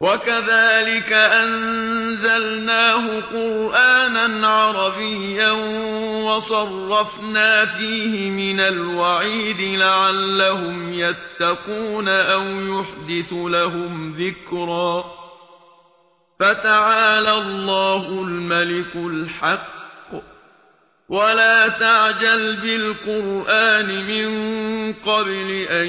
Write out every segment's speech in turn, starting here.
وَكَذَلِكَ أَنزَلْنَاهُ قُرْآنًا عَرَبِيًّا وَصَرَّفْنَا فِيهِ مِنَ الْوَعِيدِ لَعَلَّهُمْ يَتَّقُونَ أَوْ يُحْدِثُ لَهُمْ ذِكْرًا فَتَعَالَى اللَّهُ الْمَلِكُ الْحَقُّ وَلَا تَعْجَلْ بِالْقُرْآنِ مِنْ قَبْلِ أَنْ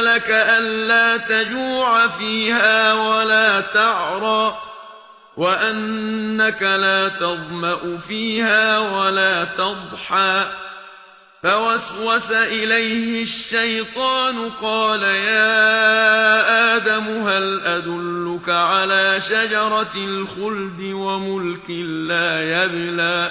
لك ألا تجوع فيها ولا تعرى وأنك لا تضمأ فيها ولا تضحى فوسوس إليه الشيطان قال يا آدم هل أدلك على شجرة الخلد وملك لا يبلى